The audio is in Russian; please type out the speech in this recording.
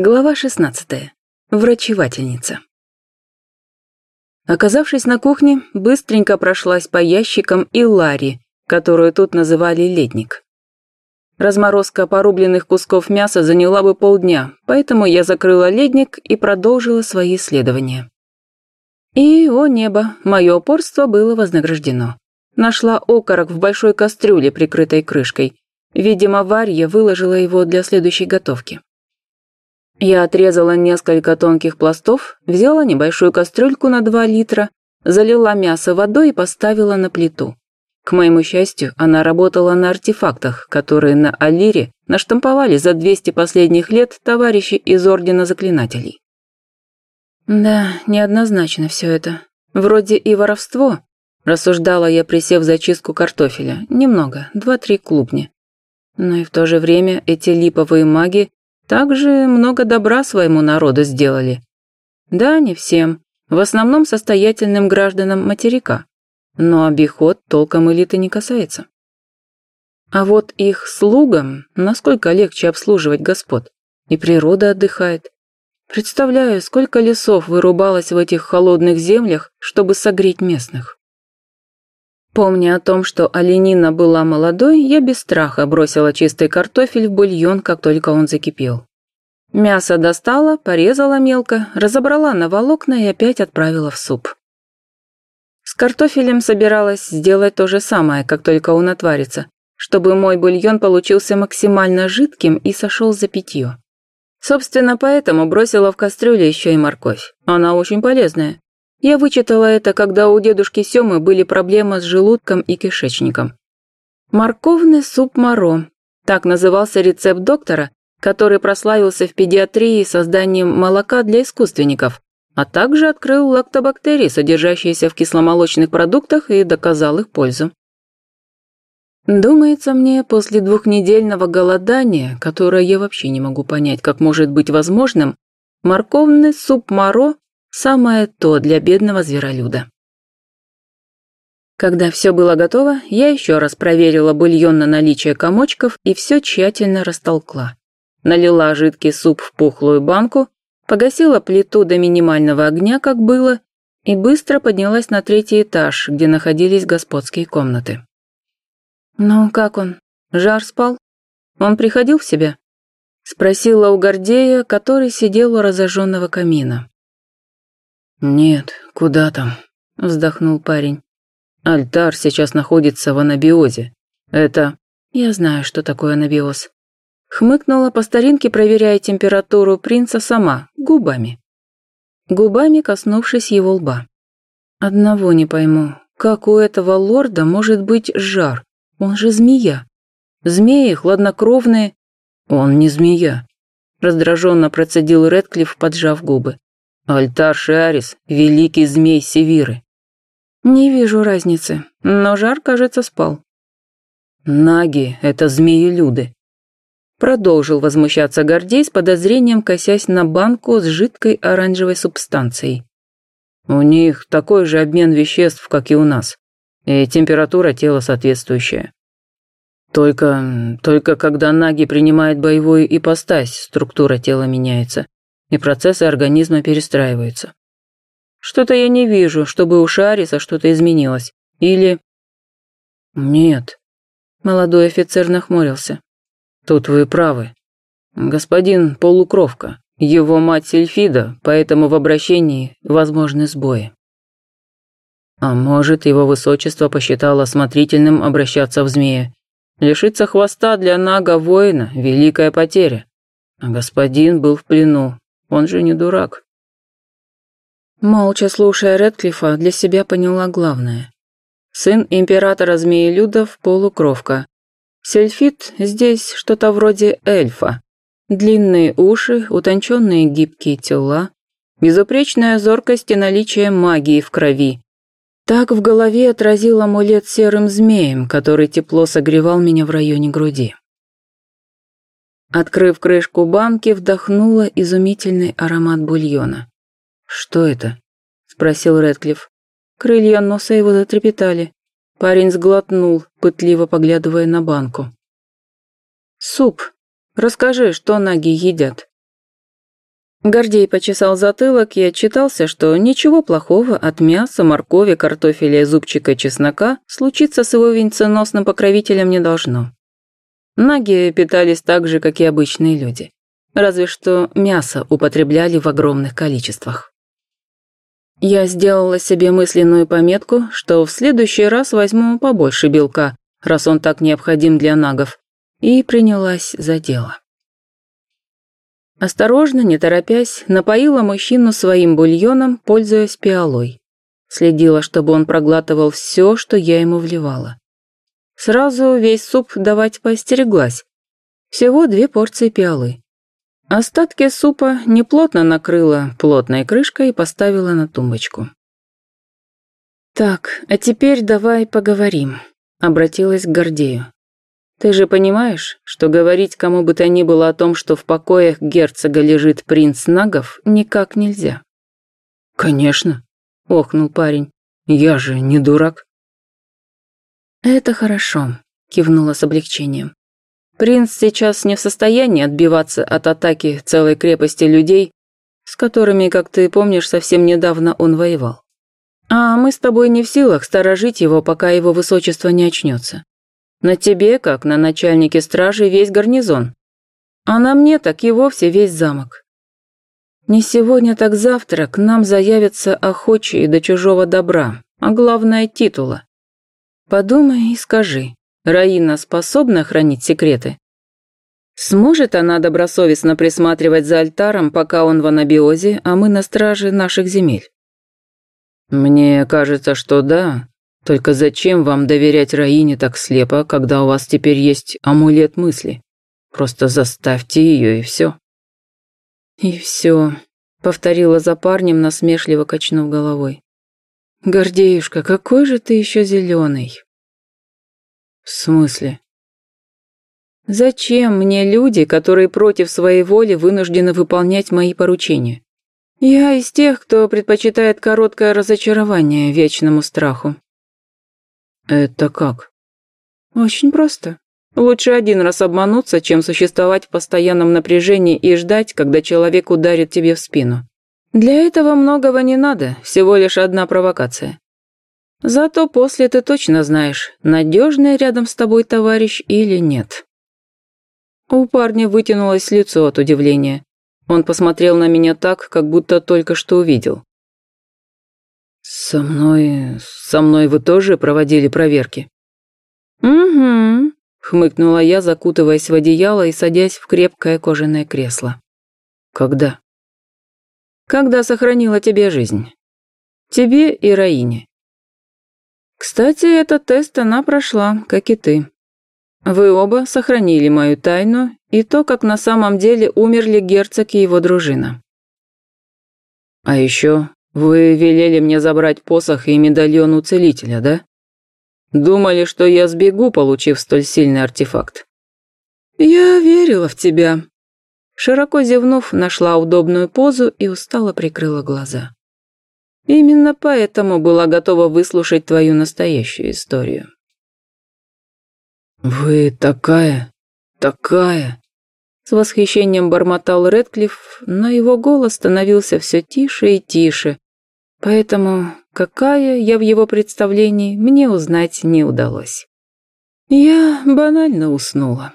Глава 16. Врачевательница. Оказавшись на кухне, быстренько прошлась по ящикам и Ларри, которую тут называли ледник. Разморозка порубленных кусков мяса заняла бы полдня, поэтому я закрыла ледник и продолжила свои исследования. И, о небо, мое упорство было вознаграждено. Нашла окорок в большой кастрюле, прикрытой крышкой. Видимо, Варья выложила его для следующей готовки. Я отрезала несколько тонких пластов, взяла небольшую кастрюльку на 2 литра, залила мясо водой и поставила на плиту. К моему счастью, она работала на артефактах, которые на Алире наштамповали за 200 последних лет товарищи из Ордена Заклинателей. Да, неоднозначно все это. Вроде и воровство, рассуждала я, присев за чистку картофеля. Немного, два-три клубни. Но и в то же время эти липовые маги также много добра своему народу сделали. Да, не всем, в основном состоятельным гражданам материка. Но обиход толком элиты не касается. А вот их слугам насколько легче обслуживать господ. И природа отдыхает. Представляю, сколько лесов вырубалось в этих холодных землях, чтобы согреть местных. Помня о том, что оленина была молодой, я без страха бросила чистый картофель в бульон, как только он закипел. Мясо достала, порезала мелко, разобрала на волокна и опять отправила в суп. С картофелем собиралась сделать то же самое, как только он отварится, чтобы мой бульон получился максимально жидким и сошел за питье. Собственно, поэтому бросила в кастрюлю еще и морковь. Она очень полезная. Я вычитала это, когда у дедушки Семы были проблемы с желудком и кишечником. Морковный суп Моро. Так назывался рецепт доктора, который прославился в педиатрии созданием молока для искусственников, а также открыл лактобактерии, содержащиеся в кисломолочных продуктах, и доказал их пользу. Думается мне, после двухнедельного голодания, которое я вообще не могу понять, как может быть возможным, морковный суп Моро Самое то для бедного зверолюда. Когда все было готово, я еще раз проверила бульон на наличие комочков и все тщательно растолкла. Налила жидкий суп в пухлую банку, погасила плиту до минимального огня, как было, и быстро поднялась на третий этаж, где находились господские комнаты. «Ну, как он? Жар спал? Он приходил в себя?» Спросила у Гордея, который сидел у разожженного камина. «Нет, куда там?» – вздохнул парень. «Альтар сейчас находится в анабиозе. Это...» «Я знаю, что такое анабиоз». Хмыкнула по старинке, проверяя температуру принца сама, губами. Губами коснувшись его лба. «Одного не пойму, как у этого лорда может быть жар? Он же змея. Змеи хладнокровные...» «Он не змея», – раздраженно процедил Редклифф, поджав губы. Альтар Шиарис, великий змей Севиры. Не вижу разницы, но жар, кажется, спал. Наги — это змеи-люды. Продолжил возмущаться Гордей с подозрением, косясь на банку с жидкой оранжевой субстанцией. У них такой же обмен веществ, как и у нас, и температура тела соответствующая. Только, только когда Наги принимает боевую ипостась, структура тела меняется и процессы организма перестраиваются. Что-то я не вижу, чтобы у Шариса что-то изменилось. Или... Нет. Молодой офицер нахмурился. Тут вы правы. Господин полукровка. Его мать Сельфида, поэтому в обращении возможны сбои. А может, его высочество посчитало осмотрительным обращаться в змея. Лишиться хвоста для нага-воина – великая потеря. А господин был в плену, он же не дурак. Молча слушая Редклифа, для себя поняла главное. Сын императора Змеелюдов – полукровка. Сельфит здесь что-то вроде эльфа. Длинные уши, утонченные гибкие тела, безупречная зоркость и наличие магии в крови. Так в голове отразил амулет серым змеем, который тепло согревал меня в районе груди. Открыв крышку банки, вдохнула изумительный аромат бульона. «Что это?» – спросил Рэдклифф. Крылья носа его затрепетали. Парень сглотнул, пытливо поглядывая на банку. «Суп. Расскажи, что наги едят?» Гордей почесал затылок и отчитался, что ничего плохого от мяса, моркови, картофеля, зубчика, чеснока случиться с его венценосным покровителем не должно. Наги питались так же, как и обычные люди. Разве что мясо употребляли в огромных количествах. Я сделала себе мысленную пометку, что в следующий раз возьму побольше белка, раз он так необходим для нагов, и принялась за дело. Осторожно, не торопясь, напоила мужчину своим бульоном, пользуясь пиалой. Следила, чтобы он проглатывал все, что я ему вливала. Сразу весь суп давать поостереглась. Всего две порции пиалы. Остатки супа неплотно накрыла плотной крышкой и поставила на тумбочку. «Так, а теперь давай поговорим», — обратилась к Гордею. Ты же понимаешь, что говорить кому бы то ни было о том, что в покоях герцога лежит принц Нагов, никак нельзя. Конечно, охнул парень. Я же не дурак. Это хорошо, кивнула с облегчением. Принц сейчас не в состоянии отбиваться от атаки целой крепости людей, с которыми, как ты помнишь, совсем недавно он воевал. А мы с тобой не в силах сторожить его, пока его высочество не очнется. На тебе, как на начальнике стражи, весь гарнизон. А на мне так и вовсе весь замок. Не сегодня, так завтра к нам заявятся охочие до чужого добра, а главное титула. Подумай и скажи, Раина способна хранить секреты? Сможет она добросовестно присматривать за альтаром, пока он в анабиозе, а мы на страже наших земель? Мне кажется, что да, только зачем вам доверять Раине так слепо, когда у вас теперь есть амулет мысли? Просто заставьте ее и все. И все, повторила за парнем, насмешливо качнув головой. Гордеюшка, какой же ты еще зеленый. В смысле? Зачем мне люди, которые против своей воли вынуждены выполнять мои поручения? Я из тех, кто предпочитает короткое разочарование вечному страху. «Это как?» «Очень просто. Лучше один раз обмануться, чем существовать в постоянном напряжении и ждать, когда человек ударит тебе в спину. Для этого многого не надо, всего лишь одна провокация. Зато после ты точно знаешь, надежный рядом с тобой товарищ или нет». У парня вытянулось лицо от удивления. Он посмотрел на меня так, как будто только что увидел. «Со мной... со мной вы тоже проводили проверки?» «Угу», — хмыкнула я, закутываясь в одеяло и садясь в крепкое кожаное кресло. «Когда?» «Когда сохранила тебе жизнь. Тебе и Раине. Кстати, этот тест она прошла, как и ты. Вы оба сохранили мою тайну и то, как на самом деле умерли герцог и его дружина. А еще «Вы велели мне забрать посох и медальон у целителя, да? Думали, что я сбегу, получив столь сильный артефакт?» «Я верила в тебя». Широко зевнув, нашла удобную позу и устало прикрыла глаза. «Именно поэтому была готова выслушать твою настоящую историю». «Вы такая, такая...» С восхищением бормотал Редклифф, но его голос становился все тише и тише, Поэтому какая я в его представлении, мне узнать не удалось. Я банально уснула.